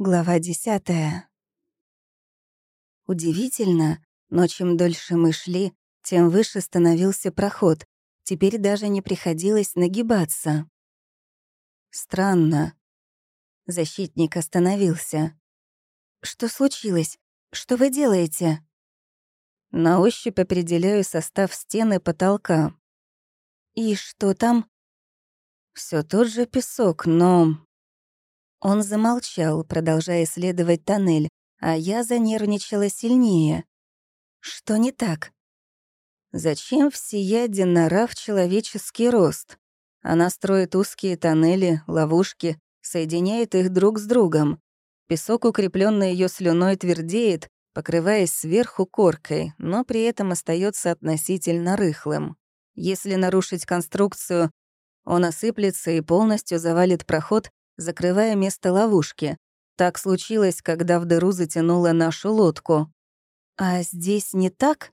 Глава десятая. Удивительно, но чем дольше мы шли, тем выше становился проход. Теперь даже не приходилось нагибаться. Странно. Защитник остановился. «Что случилось? Что вы делаете?» На ощупь определяю состав стены потолка. «И что там?» Все тот же песок, но он замолчал, продолжая исследовать тоннель, а я занервничала сильнее. Что не так? Зачем всеяде нора в человеческий рост? Она строит узкие тоннели, ловушки, соединяет их друг с другом. Песок, укрепленный ее слюной, твердеет, покрываясь сверху коркой, но при этом остается относительно рыхлым. Если нарушить конструкцию, он осыплется и полностью завалит проход, закрывая место ловушки. Так случилось, когда в дыру затянула нашу лодку. А здесь не так?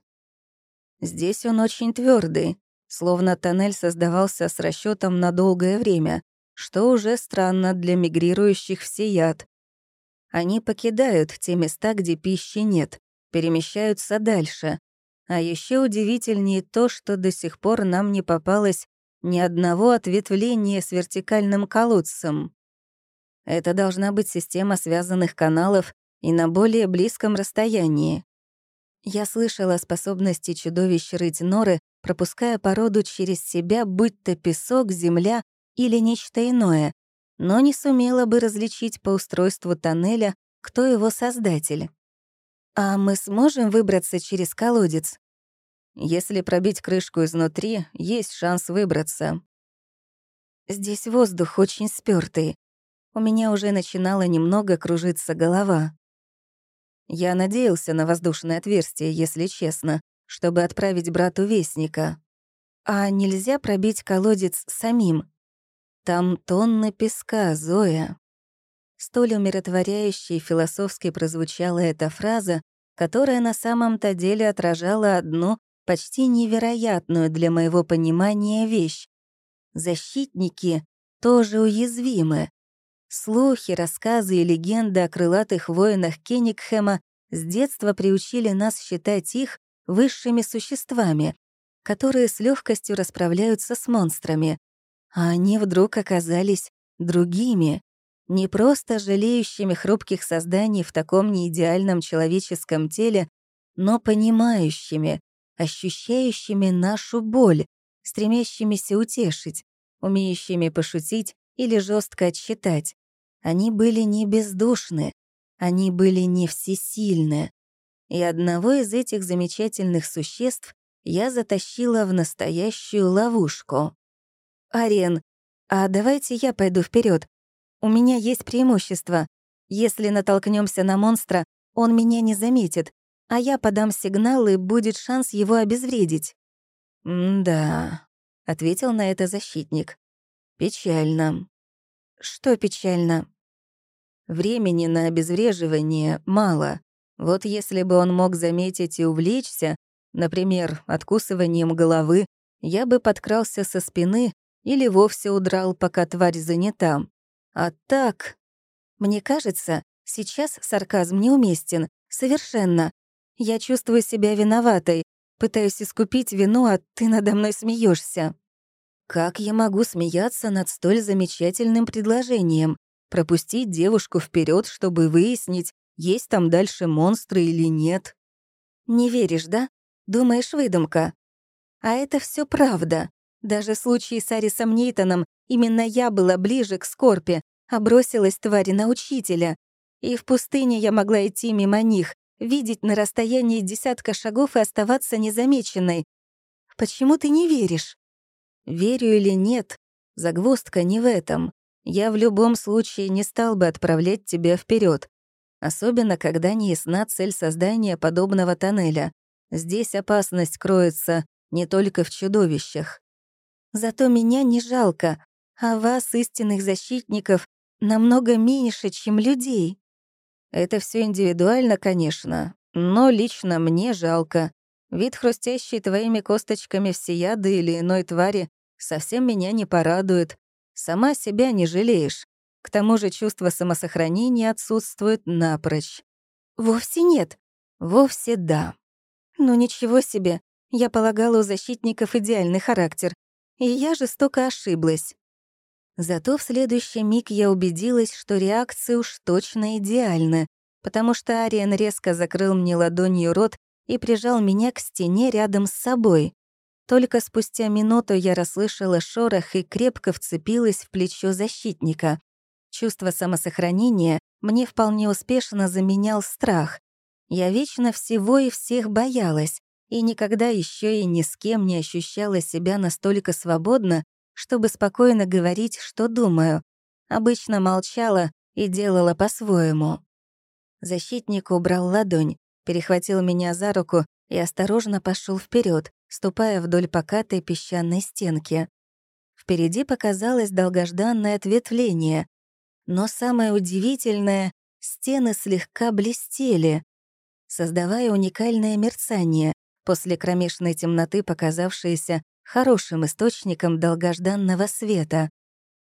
Здесь он очень твердый, словно тоннель создавался с расчетом на долгое время, что уже странно для мигрирующих всеяд. Они покидают те места, где пищи нет, перемещаются дальше. А еще удивительнее то, что до сих пор нам не попалось ни одного ответвления с вертикальным колодцем. Это должна быть система связанных каналов и на более близком расстоянии. Я слышала о способности чудовищ рыть норы, пропуская породу через себя, будь то песок, земля или нечто иное, но не сумела бы различить по устройству тоннеля, кто его создатель. А мы сможем выбраться через колодец? Если пробить крышку изнутри, есть шанс выбраться. Здесь воздух очень спёртый. У меня уже начинала немного кружиться голова. Я надеялся на воздушное отверстие, если честно, чтобы отправить брату вестника. А нельзя пробить колодец самим? Там тонны песка, Зоя. Столь умиротворяющей и философски прозвучала эта фраза, которая на самом-то деле отражала одну почти невероятную для моего понимания вещь. Защитники тоже уязвимы. Слухи, рассказы и легенды о крылатых воинах Кенигхэма с детства приучили нас считать их высшими существами, которые с легкостью расправляются с монстрами. А они вдруг оказались другими, не просто жалеющими хрупких созданий в таком неидеальном человеческом теле, но понимающими, ощущающими нашу боль, стремящимися утешить, умеющими пошутить или жестко отсчитать. Они были не бездушны, они были не всесильны. И одного из этих замечательных существ я затащила в настоящую ловушку. «Ариен, а давайте я пойду вперед. У меня есть преимущество. Если натолкнемся на монстра, он меня не заметит, а я подам сигнал, и будет шанс его обезвредить». «Да», — ответил на это защитник. Печально. Что печально? Времени на обезвреживание мало. Вот если бы он мог заметить и увлечься, например, откусыванием головы, я бы подкрался со спины или вовсе удрал, пока тварь занята. А так... Мне кажется, сейчас сарказм неуместен. Совершенно. Я чувствую себя виноватой, пытаюсь искупить вину, а ты надо мной смеешься. Как я могу смеяться над столь замечательным предложением? Пропустить девушку вперед, чтобы выяснить, есть там дальше монстры или нет? Не веришь, да? Думаешь, выдумка? А это все правда. Даже в случае с Арисом Нейтоном именно я была ближе к Скорпе, а бросилась твари на учителя. И в пустыне я могла идти мимо них, видеть на расстоянии десятка шагов и оставаться незамеченной. Почему ты не веришь? Верю или нет, загвоздка не в этом. Я в любом случае не стал бы отправлять тебя вперед, особенно когда не ясна цель создания подобного тоннеля. Здесь опасность кроется не только в чудовищах. Зато меня не жалко, а вас, истинных защитников, намного меньше, чем людей. Это все индивидуально, конечно, но лично мне жалко. Вид хрустящей твоими косточками всеяды или иной твари совсем меня не порадует. Сама себя не жалеешь. К тому же чувство самосохранения отсутствует напрочь. Вовсе нет. Вовсе да. Ну ничего себе. Я полагала у защитников идеальный характер. И я жестоко ошиблась. Зато в следующий миг я убедилась, что реакция уж точно идеальна, потому что Ариен резко закрыл мне ладонью рот и прижал меня к стене рядом с собой. Только спустя минуту я расслышала шорох и крепко вцепилась в плечо защитника. Чувство самосохранения мне вполне успешно заменял страх. Я вечно всего и всех боялась, и никогда еще и ни с кем не ощущала себя настолько свободно, чтобы спокойно говорить, что думаю. Обычно молчала и делала по-своему. Защитник убрал ладонь, перехватил меня за руку и осторожно пошел вперед, ступая вдоль покатой песчаной стенки. Впереди показалось долгожданное ответвление, но самое удивительное — стены слегка блестели, создавая уникальное мерцание, после кромешной темноты показавшееся хорошим источником долгожданного света.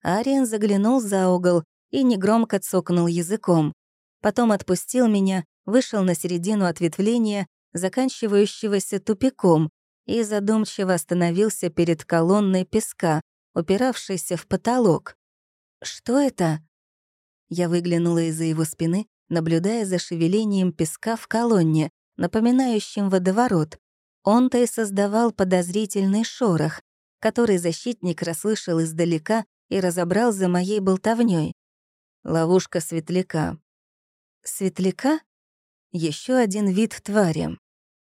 Ариен заглянул за угол и негромко цокнул языком. Потом отпустил меня, вышел на середину ответвления, заканчивающегося тупиком, и задумчиво остановился перед колонной песка, упиравшейся в потолок. «Что это?» Я выглянула из-за его спины, наблюдая за шевелением песка в колонне, напоминающим водоворот. Он-то и создавал подозрительный шорох, который защитник расслышал издалека и разобрал за моей болтовней. Ловушка светляка. Светляка? Еще один вид твари.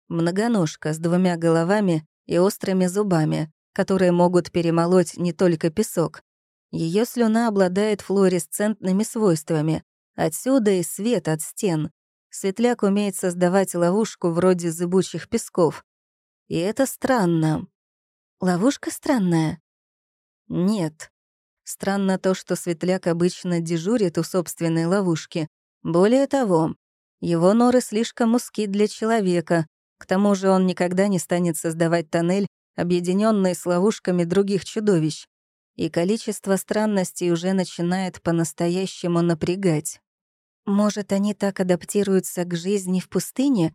Многоножка с двумя головами и острыми зубами, которые могут перемолоть не только песок. Ее слюна обладает флуоресцентными свойствами. Отсюда и свет от стен. Светляк умеет создавать ловушку вроде зыбучих песков. И это странно. Ловушка странная? Нет. Странно то, что Светляк обычно дежурит у собственной ловушки. Более того, его норы слишком узки для человека. К тому же он никогда не станет создавать тоннель, объединенный с ловушками других чудовищ. И количество странностей уже начинает по-настоящему напрягать. Может, они так адаптируются к жизни в пустыне?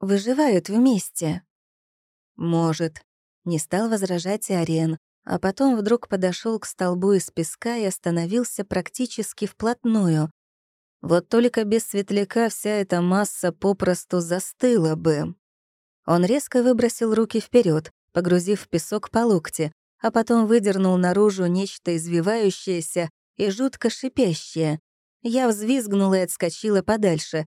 Выживают вместе? «Может». Не стал возражать Ариен, а потом вдруг подошел к столбу из песка и остановился практически вплотную. Вот только без светляка вся эта масса попросту застыла бы. Он резко выбросил руки вперед, погрузив песок по локте, а потом выдернул наружу нечто извивающееся и жутко шипящее. Я взвизгнула и отскочила подальше,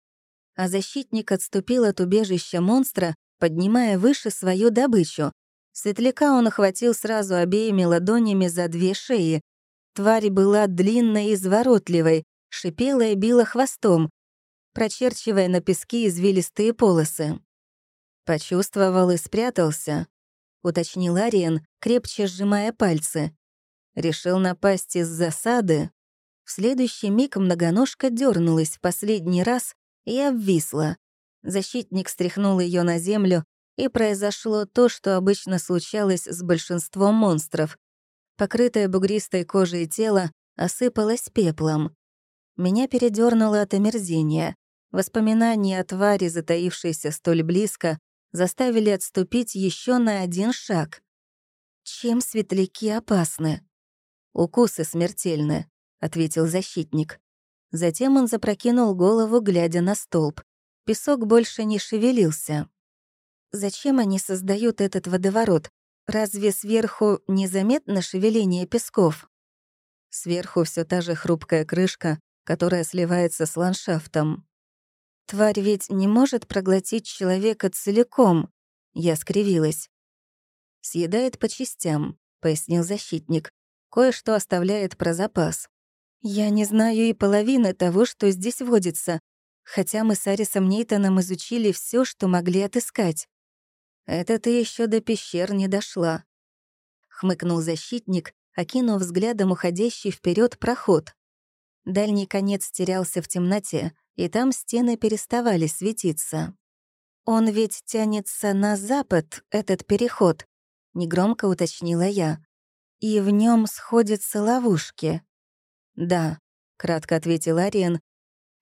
а защитник отступил от убежища монстра, поднимая выше свою добычу. Светляка он охватил сразу обеими ладонями за две шеи. Тварь была длинной и изворотливой, шипела и била хвостом, прочерчивая на песке извилистые полосы. Почувствовал и спрятался, уточнил Ариен, крепче сжимая пальцы. Решил напасть из засады. В следующий миг многоножка дернулась в последний раз и обвисла. Защитник стряхнул ее на землю, и произошло то, что обычно случалось с большинством монстров. Покрытое бугристой кожей тело осыпалось пеплом. Меня передернуло от омерзения. Воспоминания о твари, затаившейся столь близко, заставили отступить еще на один шаг. Чем светляки опасны? «Укусы смертельны», — ответил защитник. Затем он запрокинул голову, глядя на столб. Песок больше не шевелился. Зачем они создают этот водоворот? Разве сверху незаметно шевеление песков? Сверху все та же хрупкая крышка, которая сливается с ландшафтом. Тварь ведь не может проглотить человека целиком. Я скривилась. Съедает по частям, пояснил защитник. Кое-что оставляет про запас. Я не знаю и половины того, что здесь водится, хотя мы с Арисом Нейтаном изучили все, что могли отыскать. Это ты еще до пещер не дошла. Хмыкнул защитник, окинув взглядом уходящий вперед проход. Дальний конец терялся в темноте, и там стены переставали светиться. «Он ведь тянется на запад, этот переход», — негромко уточнила я. «И в нем сходятся ловушки». «Да», — кратко ответил Ариен,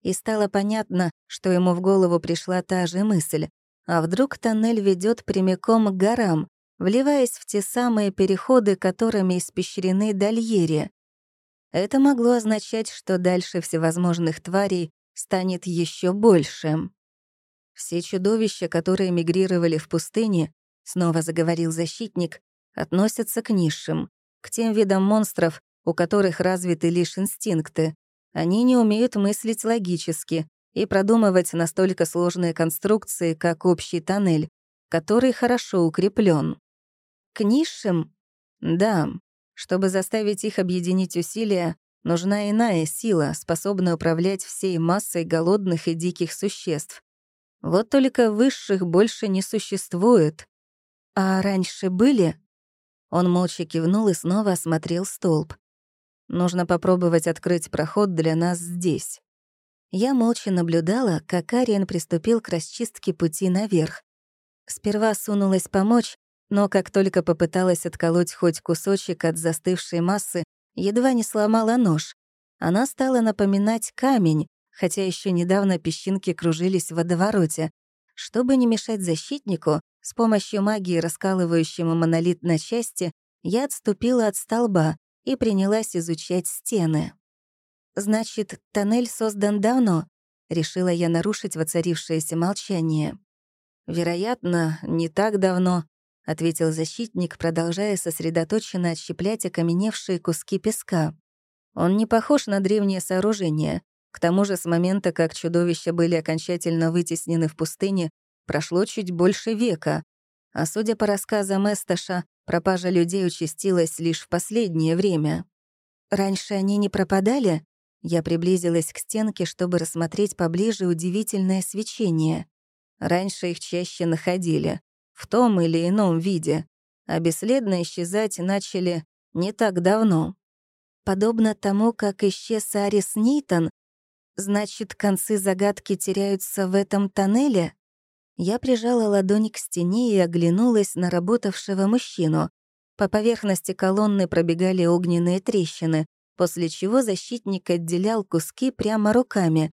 и стало понятно, что ему в голову пришла та же мысль. А вдруг тоннель ведет прямиком к горам, вливаясь в те самые переходы, которыми испещрены дольери? Это могло означать, что дальше всевозможных тварей станет еще больше. Все чудовища, которые мигрировали в пустыне, снова заговорил защитник, относятся к низшим, к тем видам монстров, у которых развиты лишь инстинкты. Они не умеют мыслить логически и продумывать настолько сложные конструкции, как общий тоннель, который хорошо укреплен. К низшим? Да. Чтобы заставить их объединить усилия, нужна иная сила, способная управлять всей массой голодных и диких существ. Вот только высших больше не существует. А раньше были? Он молча кивнул и снова осмотрел столб. Нужно попробовать открыть проход для нас здесь. Я молча наблюдала, как Ариен приступил к расчистке пути наверх. Сперва сунулась помочь, но как только попыталась отколоть хоть кусочек от застывшей массы, едва не сломала нож. Она стала напоминать камень, хотя еще недавно песчинки кружились в водовороте. Чтобы не мешать защитнику, с помощью магии, раскалывающему монолит на части, я отступила от столба и принялась изучать стены. «Значит, тоннель создан давно?» — решила я нарушить воцарившееся молчание. «Вероятно, не так давно», — ответил защитник, продолжая сосредоточенно отщеплять окаменевшие куски песка. «Он не похож на древнее сооружение. К тому же с момента, как чудовища были окончательно вытеснены в пустыне, прошло чуть больше века, а судя по рассказам Эсташа, пропажа людей участилась лишь в последнее время. Раньше они не пропадали? Я приблизилась к стенке, чтобы рассмотреть поближе удивительное свечение. Раньше их чаще находили, в том или ином виде, а бесследно исчезать начали не так давно. Подобно тому, как исчез Арис Нейтон, значит, концы загадки теряются в этом тоннеле? Я прижала ладонь к стене и оглянулась на работавшего мужчину. По поверхности колонны пробегали огненные трещины, после чего защитник отделял куски прямо руками.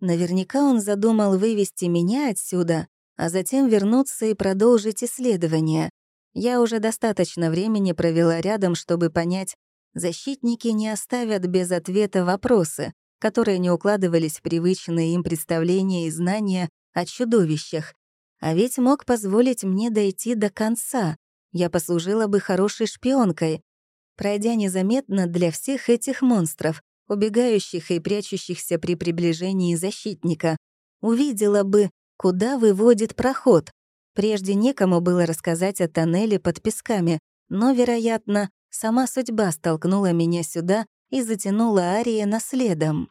Наверняка он задумал вывести меня отсюда, а затем вернуться и продолжить исследование. Я уже достаточно времени провела рядом, чтобы понять, защитники не оставят без ответа вопросы, которые не укладывались в привычные им представления и знания о чудовищах. А ведь мог позволить мне дойти до конца. Я послужила бы хорошей шпионкой, пройдя незаметно для всех этих монстров, убегающих и прячущихся при приближении защитника. Увидела бы, куда выводит проход. Прежде некому было рассказать о тоннеле под песками, но, вероятно, сама судьба столкнула меня сюда и затянула Ария наследом.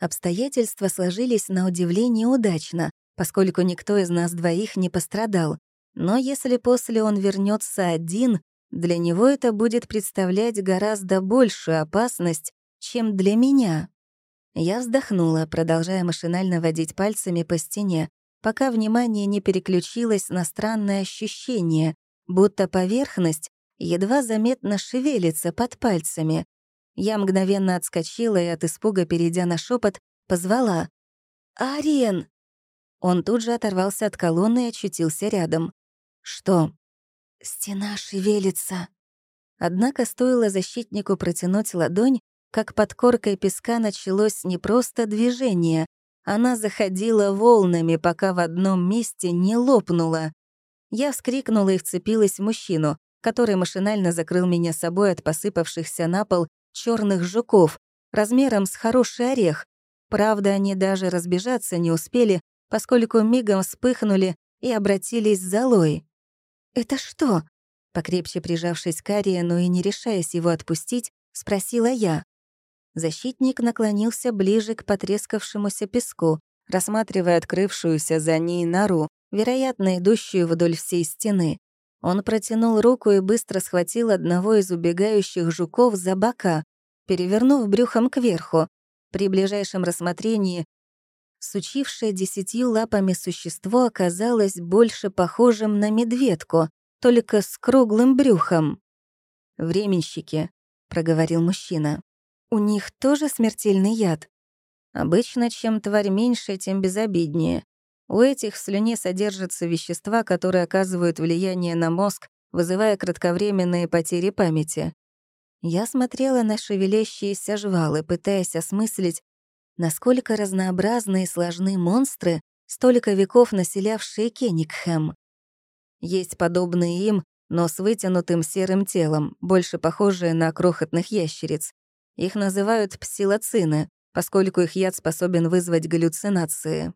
Обстоятельства сложились на удивление удачно поскольку никто из нас двоих не пострадал. Но если после он вернется один, для него это будет представлять гораздо большую опасность, чем для меня. Я вздохнула, продолжая машинально водить пальцами по стене, пока внимание не переключилось на странное ощущение, будто поверхность едва заметно шевелится под пальцами. Я мгновенно отскочила и от испуга, перейдя на шепот, позвала «Ариен!» Он тут же оторвался от колонны и очутился рядом. «Что?» «Стена шевелится». Однако стоило защитнику протянуть ладонь, как под коркой песка началось не просто движение, она заходила волнами, пока в одном месте не лопнула. Я вскрикнула и вцепилась в мужчину, который машинально закрыл меня собой от посыпавшихся на пол черных жуков, размером с хороший орех. Правда, они даже разбежаться не успели, поскольку мигом вспыхнули и обратились золой. «Это что?» Покрепче прижавшись к Ариену и не решаясь его отпустить, спросила я. Защитник наклонился ближе к потрескавшемуся песку, рассматривая открывшуюся за ней нору, вероятно, идущую вдоль всей стены. Он протянул руку и быстро схватил одного из убегающих жуков за бока, перевернув брюхом кверху. При ближайшем рассмотрении Сучившее десятью лапами существо оказалось больше похожим на медведку, только с круглым брюхом. «Временщики», — проговорил мужчина. У них тоже смертельный яд? Обычно, чем тварь меньше, тем безобиднее. У этих в слюне содержатся вещества, которые оказывают влияние на мозг, вызывая кратковременные потери памяти. Я смотрела на шевелящиеся жвалы, пытаясь осмыслить, насколько разнообразны и сложны монстры, столько веков населявшие Кенигхэм. Есть подобные им, но с вытянутым серым телом, больше похожие на крохотных ящериц. Их называют псилоцины, поскольку их яд способен вызвать галлюцинации.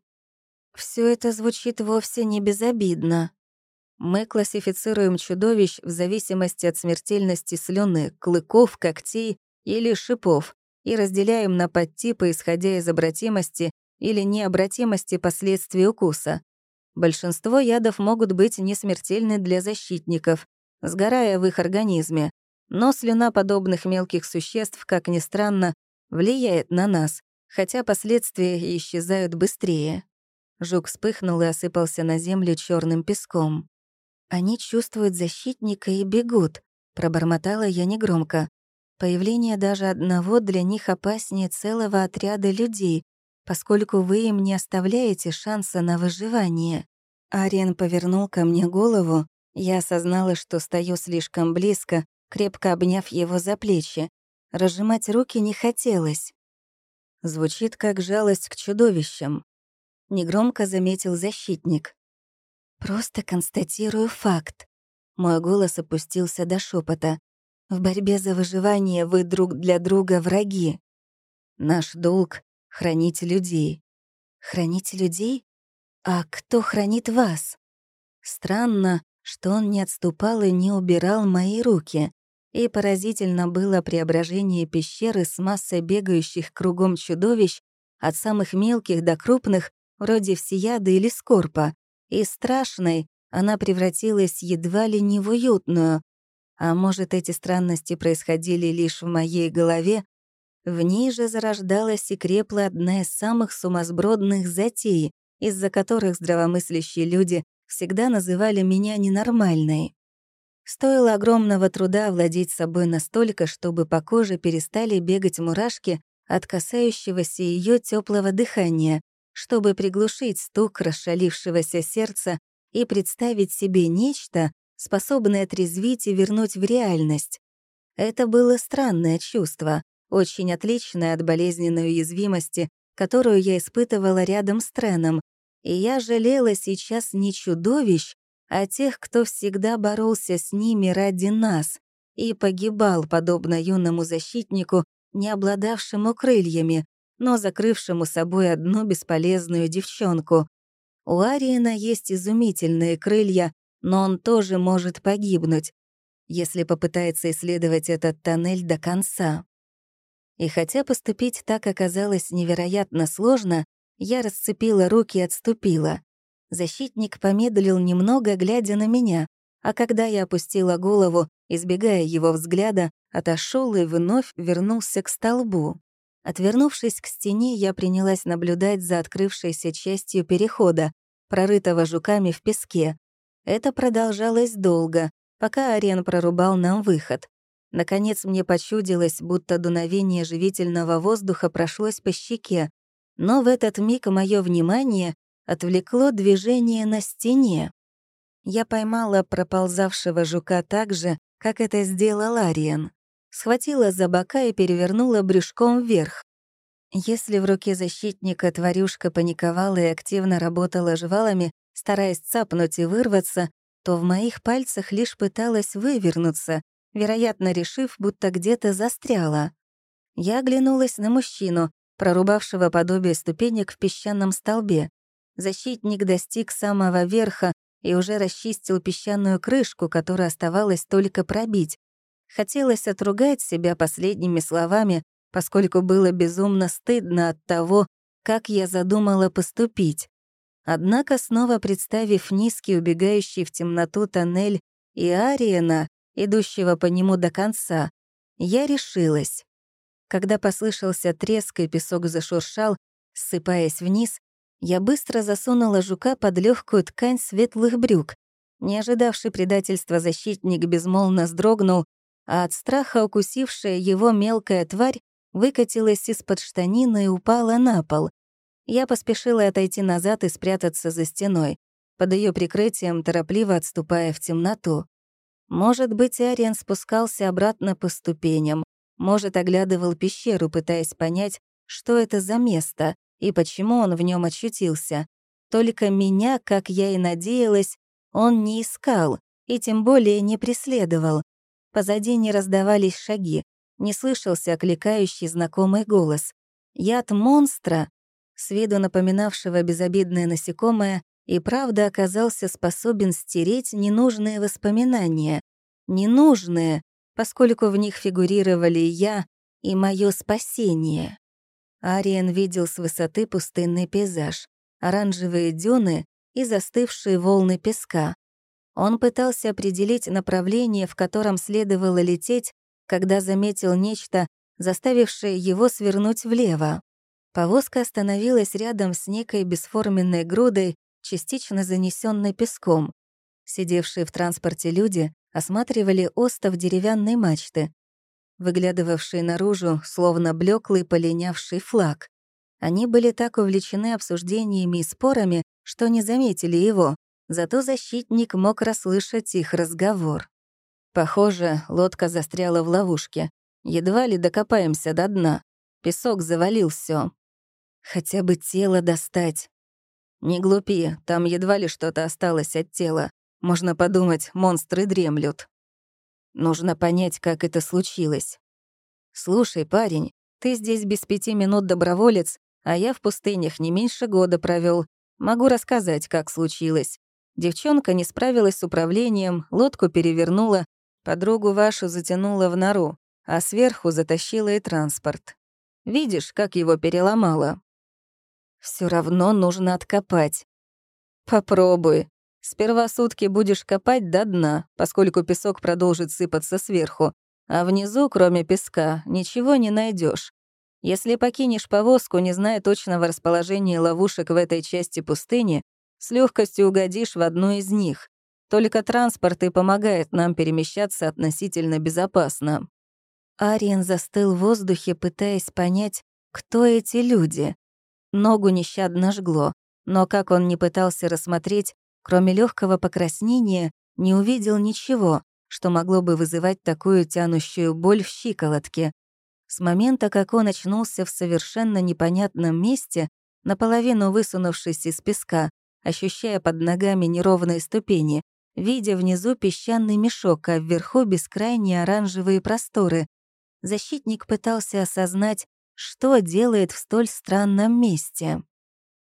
Все это звучит вовсе не безобидно. Мы классифицируем чудовищ в зависимости от смертельности слюны, клыков, когтей или шипов и разделяем на подтипы, исходя из обратимости или необратимости последствий укуса. Большинство ядов могут быть несмертельны для защитников, сгорая в их организме, но слюна подобных мелких существ, как ни странно, влияет на нас, хотя последствия исчезают быстрее. Жук вспыхнул и осыпался на землю черным песком. «Они чувствуют защитника и бегут», — пробормотала я негромко. «Появление даже одного для них опаснее целого отряда людей, поскольку вы им не оставляете шанса на выживание». Ариен повернул ко мне голову. Я осознала, что стою слишком близко, крепко обняв его за плечи. Разжимать руки не хотелось. Звучит как жалость к чудовищам. Негромко заметил защитник. Просто констатирую факт. Мой голос опустился до шепота. В борьбе за выживание вы друг для друга враги. Наш долг — хранить людей. Хранить людей? А кто хранит вас? Странно, что он не отступал и не убирал мои руки. И поразительно было преображение пещеры с массой бегающих кругом чудовищ, от самых мелких до крупных, вроде всеяда или скорпа, и страшной она превратилась едва ли не в уютную. А может, эти странности происходили лишь в моей голове? В ней же зарождалась и крепла одна из самых сумасбродных затей, из-за которых здравомыслящие люди всегда называли меня ненормальной. Стоило огромного труда владеть собой настолько, чтобы по коже перестали бегать мурашки от касающегося ее теплого дыхания, чтобы приглушить стук расшалившегося сердца и представить себе нечто, способное отрезвить и вернуть в реальность. Это было странное чувство, очень отличное от болезненной уязвимости, которую я испытывала рядом с Треном, и я жалела сейчас не чудовищ, а тех, кто всегда боролся с ними ради нас и погибал, подобно юному защитнику, не обладавшему крыльями, но закрывшему собой одну бесполезную девчонку. У Ариена есть изумительные крылья, но он тоже может погибнуть, если попытается исследовать этот тоннель до конца. И хотя поступить так оказалось невероятно сложно, я расцепила руки и отступила. Защитник помедлил немного, глядя на меня, а когда я опустила голову, избегая его взгляда, отошел и вновь вернулся к столбу. Отвернувшись к стене, я принялась наблюдать за открывшейся частью перехода, прорытого жуками в песке. Это продолжалось долго, пока Ариен прорубал нам выход. Наконец мне почудилось, будто дуновение живительного воздуха прошлось по щеке, но в этот миг мое внимание отвлекло движение на стене. Я поймала проползавшего жука так же, как это сделал Ариен схватила за бока и перевернула брюшком вверх. Если в руке защитника тварюшка паниковала и активно работала жвалами, стараясь цапнуть и вырваться, то в моих пальцах лишь пыталась вывернуться, вероятно, решив, будто где-то застряла. Я оглянулась на мужчину, прорубавшего подобие ступенек в песчаном столбе. Защитник достиг самого верха и уже расчистил песчаную крышку, которую оставалось только пробить. Хотелось отругать себя последними словами, поскольку было безумно стыдно от того, как я задумала поступить. Однако, снова представив низкий, убегающий в темноту тоннель и Ариена, идущего по нему до конца, я решилась. Когда послышался треск и песок зашуршал, ссыпаясь вниз, я быстро засунула жука под легкую ткань светлых брюк. Не ожидавший предательства защитник безмолвно сдрогнул а от страха укусившая его мелкая тварь выкатилась из-под штанины и упала на пол. Я поспешила отойти назад и спрятаться за стеной, под ее прикрытием торопливо отступая в темноту. Может быть, Ариен спускался обратно по ступеням, может, оглядывал пещеру, пытаясь понять, что это за место и почему он в нем очутился. Только меня, как я и надеялась, он не искал и тем более не преследовал. Позади не раздавались шаги, не слышался окликающий знакомый голос. Яд монстра, с виду напоминавшего безобидное насекомое, и правда оказался способен стереть ненужные воспоминания. Ненужные, поскольку в них фигурировали я и мое спасение. Ариен видел с высоты пустынный пейзаж, оранжевые дюны и застывшие волны песка. Он пытался определить направление, в котором следовало лететь, когда заметил нечто, заставившее его свернуть влево. Повозка остановилась рядом с некой бесформенной грудой, частично занесенной песком. Сидевшие в транспорте люди осматривали остов деревянной мачты, выглядывавший наружу, словно блеклый полинявший флаг. Они были так увлечены обсуждениями и спорами, что не заметили его, зато защитник мог расслышать их разговор. Похоже, лодка застряла в ловушке. Едва ли докопаемся до дна. Песок завалил все. Хотя бы тело достать. Не глупи, там едва ли что-то осталось от тела. Можно подумать, монстры дремлют. Нужно понять, как это случилось. Слушай, парень, ты здесь без пяти минут доброволец, а я в пустынях не меньше года провел. Могу рассказать, как случилось. Девчонка не справилась с управлением, лодку перевернула, подругу вашу затянула в нору, а сверху затащила и транспорт. Видишь, как его переломало? Все равно нужно откопать. Попробуй. Сперва сутки будешь копать до дна, поскольку песок продолжит сыпаться сверху, а внизу, кроме песка, ничего не найдешь. Если покинешь повозку, не зная точного расположения ловушек в этой части пустыни, с легкостью угодишь в одну из них. Только транспорт и помогает нам перемещаться относительно безопасно. Ариен застыл в воздухе, пытаясь понять, кто эти люди. Ногу нещадно жгло, но как он не пытался рассмотреть, Кроме легкого покраснения, не увидел ничего, что могло бы вызывать такую тянущую боль в щиколотке. С момента, как он очнулся в совершенно непонятном месте, наполовину высунувшись из песка, ощущая под ногами неровные ступени, видя внизу песчаный мешок, а вверху бескрайние оранжевые просторы, защитник пытался осознать, что делает в столь странном месте.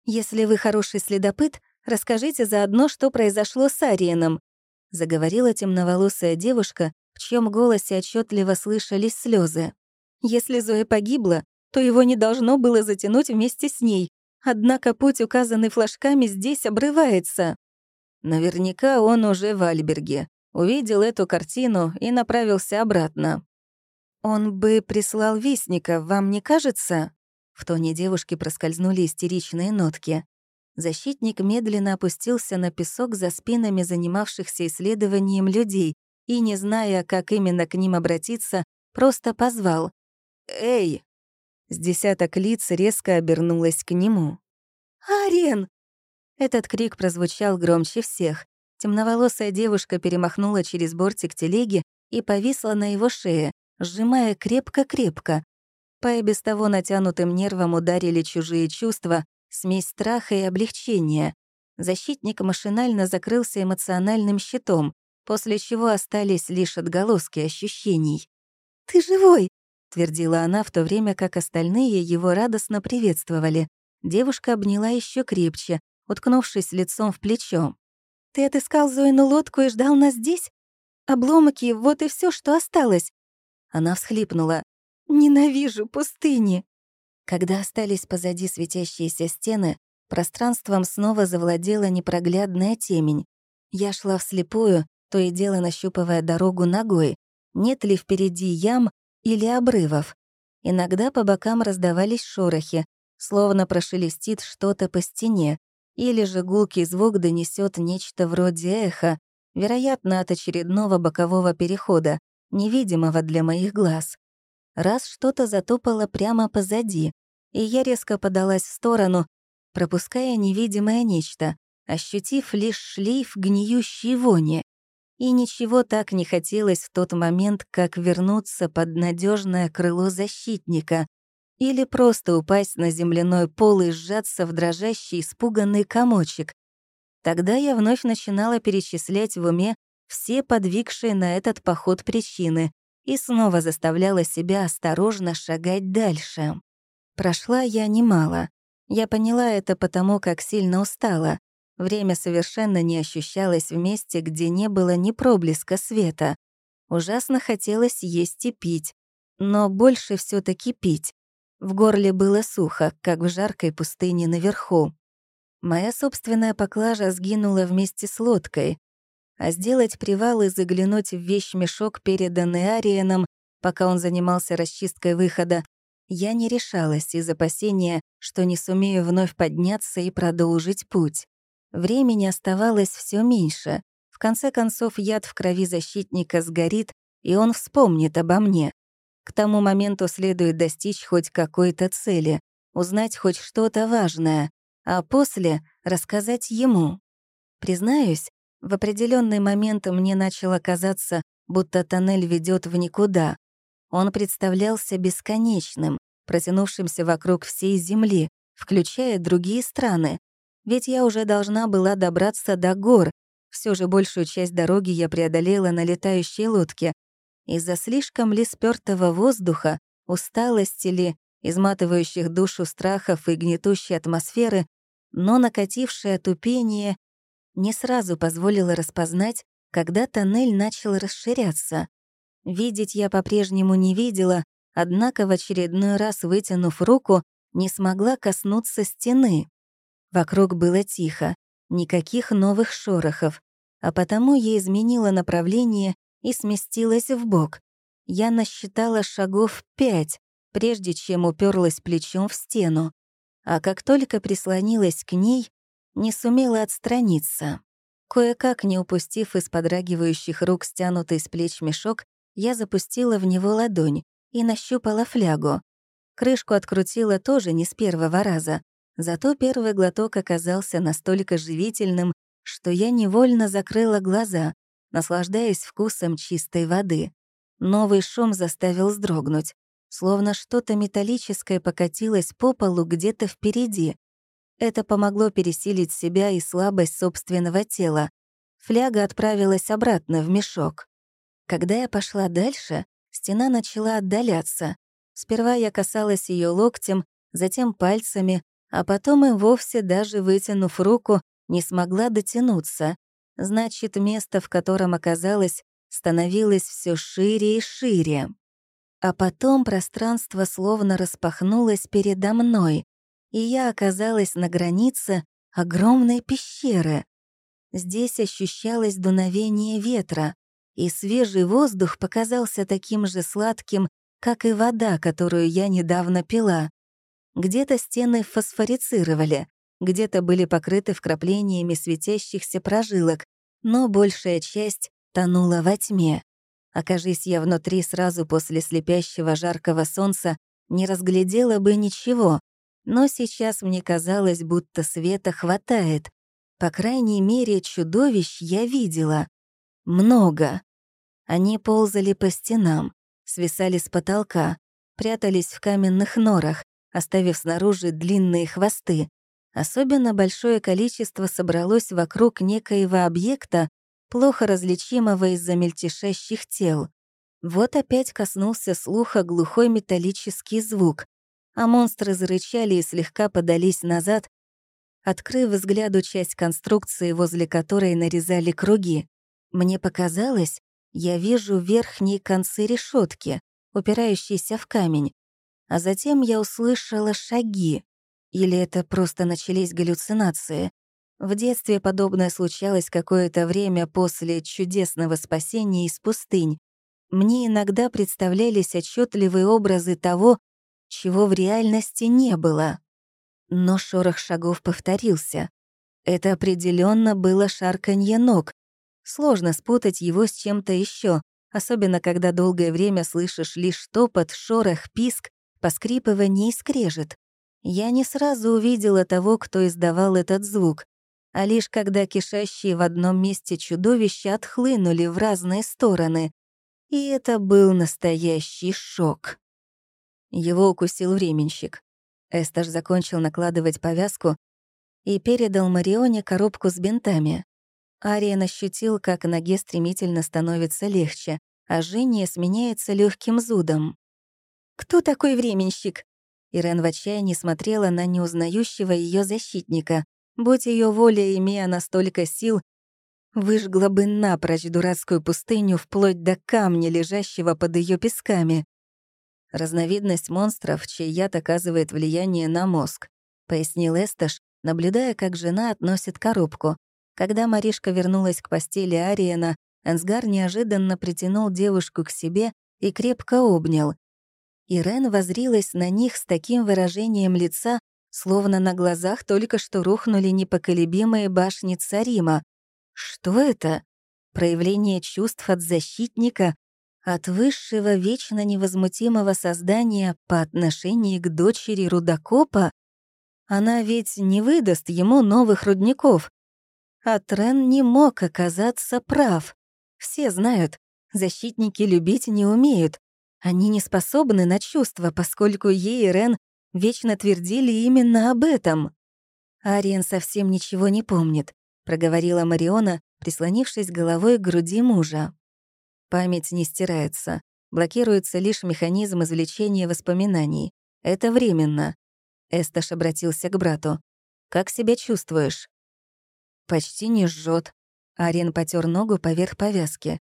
«Если вы хороший следопыт, Расскажите заодно, что произошло с Ариеном», — заговорила темноволосая девушка, в чьем голосе отчетливо слышались слезы. «Если Зоя погибла, то его не должно было затянуть вместе с ней. Однако путь, указанный флажками, здесь обрывается». Наверняка он уже в Альберге. Увидел эту картину и направился обратно. «Он бы прислал вестника, вам не кажется?» В тоне девушки проскользнули истеричные нотки. Защитник медленно опустился на песок за спинами занимавшихся исследованием людей и, не зная, как именно к ним обратиться, просто позвал. «Эй!» С десяток лиц резко обернулась к нему. «Арен!» Этот крик прозвучал громче всех. Темноволосая девушка перемахнула через бортик телеги и повисла на его шее, сжимая крепко-крепко. По и без того натянутым нервам ударили чужие чувства, смесь страха и облегчения. Защитник машинально закрылся эмоциональным щитом, после чего остались лишь отголоски ощущений. «Ты живой!» — твердила она, в то время как остальные его радостно приветствовали. Девушка обняла еще крепче, уткнувшись лицом в плечо. «Ты отыскал Зоину лодку и ждал нас здесь? Обломки — вот и все, что осталось!» Она всхлипнула. «Ненавижу пустыни!» Когда остались позади светящиеся стены, пространством снова завладела непроглядная темень. Я шла вслепую, то и дело нащупывая дорогу ногой. Нет ли впереди ям или обрывов? Иногда по бокам раздавались шорохи, словно прошелестит что-то по стене, или же гулкий звук донесет нечто вроде эха, вероятно, от очередного бокового перехода, невидимого для моих глаз. раз что-то затопало прямо позади, и я резко подалась в сторону, пропуская невидимое нечто, ощутив лишь шлейф гниющей вони. И ничего так не хотелось в тот момент, как вернуться под надежное крыло защитника или просто упасть на земляной пол и сжаться в дрожащий, испуганный комочек. Тогда я вновь начинала перечислять в уме все подвигшие на этот поход причины и снова заставляла себя осторожно шагать дальше. Прошла я немало. Я поняла это потому, как сильно устала. Время совершенно не ощущалось в месте, где не было ни проблеска света. Ужасно хотелось есть и пить, но больше все таки пить. В горле было сухо, как в жаркой пустыне наверху. Моя собственная поклажа сгинула вместе с лодкой, а сделать привал и заглянуть в вещмешок, переданный Ариеном, пока он занимался расчисткой выхода, я не решалась из опасения, что не сумею вновь подняться и продолжить путь. Времени оставалось все меньше. В конце концов, яд в крови защитника сгорит, и он вспомнит обо мне. К тому моменту следует достичь хоть какой-то цели, узнать хоть что-то важное, а после рассказать ему. Признаюсь, в определенный момент мне начало казаться, будто тоннель ведет в никуда. Он представлялся бесконечным, протянувшимся вокруг всей Земли, включая другие страны, ведь я уже должна была добраться до гор. Все же большую часть дороги я преодолела на летающей лодке. Из-за слишком ли спёртого воздуха, усталости ли, изматывающих душу страхов и гнетущей атмосферы, но накатившее тупение не сразу позволило распознать, когда тоннель начал расширяться. Видеть я по-прежнему не видела, однако в очередной раз, вытянув руку, не смогла коснуться стены. Вокруг было тихо, никаких новых шорохов, а потому я изменила направление и сместилась в бок. Я насчитала шагов пять, прежде чем уперлась плечом в стену, а как только прислонилась к ней, не сумела отстраниться. Кое-как, не упустив из подрагивающих рук стянутый с плеч мешок, я запустила в него ладонь и нащупала флягу. Крышку открутила тоже не с первого раза, Зато первый глоток оказался настолько живительным, что я невольно закрыла глаза, наслаждаясь вкусом чистой воды. Новый шум заставил вздрогнуть, словно что-то металлическое покатилось по полу где-то впереди. Это помогло пересилить себя и слабость собственного тела. Фляга отправилась обратно в мешок. Когда я пошла дальше, стена начала отдаляться. Сперва я касалась ее локтем, затем пальцами, а потом и вовсе даже вытянув руку, не смогла дотянуться. Значит, место, в котором оказалось, становилось все шире и шире. А потом пространство словно распахнулось передо мной, и я оказалась на границе огромной пещеры. Здесь ощущалось дуновение ветра, и свежий воздух показался таким же сладким, как и вода, которую я недавно пила. Где-то стены фосфорицировали, где-то были покрыты вкраплениями светящихся прожилок, но большая часть тонула во тьме. Окажись я внутри сразу после слепящего жаркого солнца, не разглядела бы ничего, но сейчас мне казалось, будто света хватает. По крайней мере, чудовищ я видела. Много. Они ползали по стенам, свисали с потолка, прятались в каменных норах, оставив снаружи длинные хвосты. Особенно большое количество собралось вокруг некоего объекта, плохо различимого из-за мельтешащих тел. Вот опять коснулся слуха глухой металлический звук, а монстры зарычали и слегка подались назад, открыв взгляду часть конструкции, возле которой нарезали круги. Мне показалось, я вижу верхние концы решетки, упирающиеся в камень, а затем я услышала шаги. Или это просто начались галлюцинации. В детстве подобное случалось какое-то время после чудесного спасения из пустынь. Мне иногда представлялись отчетливые образы того, чего в реальности не было. Но шорох шагов повторился. Это определенно было шарканье ног. Сложно спутать его с чем-то еще, особенно когда долгое время слышишь лишь топот, шорох, писк, поскрипывание и скрежет. Я не сразу увидела того, кто издавал этот звук, а лишь когда кишащие в одном месте чудовища отхлынули в разные стороны. И это был настоящий шок. Его укусил временщик. Эсташ закончил накладывать повязку и передал Марионе коробку с бинтами. Ариен ощутил, как ноге стремительно становится легче, а жжение сменяется легким зудом. «Кто такой временщик?» Ирен в отчаянии смотрела на неузнающего ее защитника. Будь ее воля, имея настолько сил, выжгла бы напрочь дурацкую пустыню вплоть до камня, лежащего под ее песками. Разновидность монстров, чей яд оказывает влияние на мозг, пояснил Эсташ, наблюдая, как жена относит коробку. Когда Маришка вернулась к постели Ариена, Энсгар неожиданно притянул девушку к себе и крепко обнял. Ирен возрилась на них с таким выражением лица, словно на глазах только что рухнули непоколебимые башни Царима. Что это? Проявление чувств от защитника, от высшего вечно невозмутимого создания по отношению к дочери Рудокопа? Она ведь не выдаст ему новых рудников, а Трен не мог оказаться прав. Все знают, защитники любить не умеют. Они не способны на чувства, поскольку ей и Рен вечно твердили именно об этом. Ариен совсем ничего не помнит, проговорила Мариона, прислонившись головой к груди мужа. Память не стирается. Блокируется лишь механизм извлечения воспоминаний. Это временно. Эсташ обратился к брату. «Как себя чувствуешь?» Почти не жжет. Арин потер ногу поверх повязки.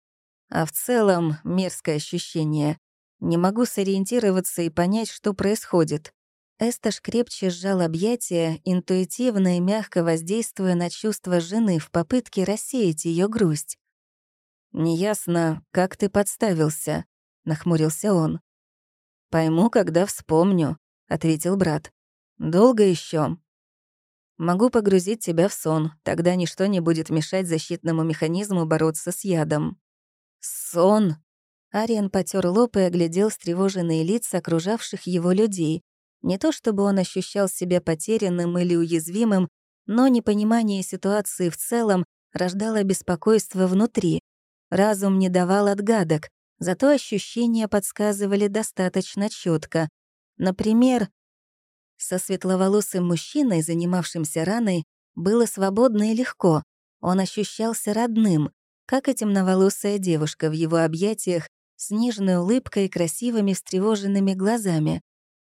А в целом мерзкое ощущение. Не могу сориентироваться и понять, что происходит. Эсташ крепче сжал объятия, интуитивно и мягко воздействуя на чувства жены в попытке рассеять ее грусть. «Неясно, как ты подставился», — нахмурился он. «Пойму, когда вспомню», — ответил брат. «Долго еще. Могу погрузить тебя в сон, тогда ничто не будет мешать защитному механизму бороться с ядом». «Сон?» Ариен потер лоб и оглядел встревоженные лица окружавших его людей. Не то чтобы он ощущал себя потерянным или уязвимым, но непонимание ситуации в целом рождало беспокойство внутри. Разум не давал отгадок, зато ощущения подсказывали достаточно четко. Например, со светловолосым мужчиной, занимавшимся раной, было свободно и легко. Он ощущался родным, как и темноволосая девушка в его объятиях с нежной улыбкой и красивыми встревоженными глазами.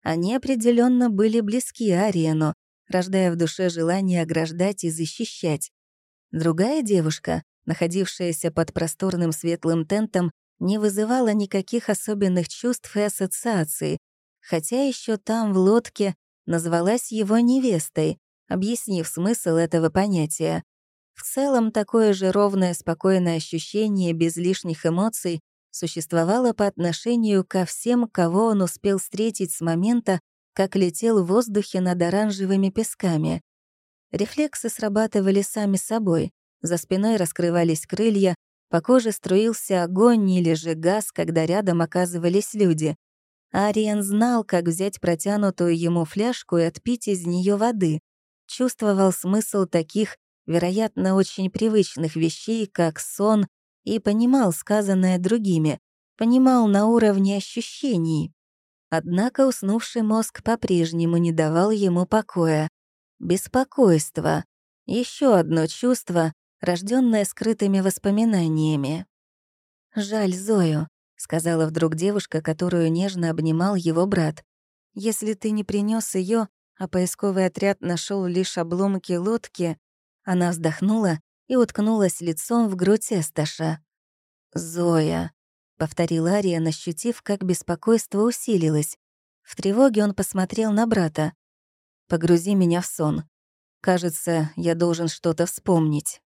Они определенно были близки Ариену, рождая в душе желание ограждать и защищать. Другая девушка, находившаяся под просторным светлым тентом, не вызывала никаких особенных чувств и ассоциаций, хотя еще там, в лодке, назвалась его невестой, объяснив смысл этого понятия. В целом, такое же ровное, спокойное ощущение без лишних эмоций существовало по отношению ко всем, кого он успел встретить с момента, как летел в воздухе над оранжевыми песками. Рефлексы срабатывали сами собой, за спиной раскрывались крылья, по коже струился огонь или же газ, когда рядом оказывались люди. Ариен знал, как взять протянутую ему фляжку и отпить из нее воды. Чувствовал смысл таких, вероятно, очень привычных вещей, как сон, и понимал сказанное другими, понимал на уровне ощущений. Однако уснувший мозг по-прежнему не давал ему покоя. Беспокойство. Еще одно чувство, рожденное скрытыми воспоминаниями. Жаль Зою. — сказала вдруг девушка, которую нежно обнимал его брат. «Если ты не принес ее, а поисковый отряд нашел лишь обломки лодки...» Она вздохнула и уткнулась лицом в грудь Эсташа. «Зоя», — повторил Ария, ощутив, как беспокойство усилилось. В тревоге он посмотрел на брата. «Погрузи меня в сон. Кажется, я должен что-то вспомнить».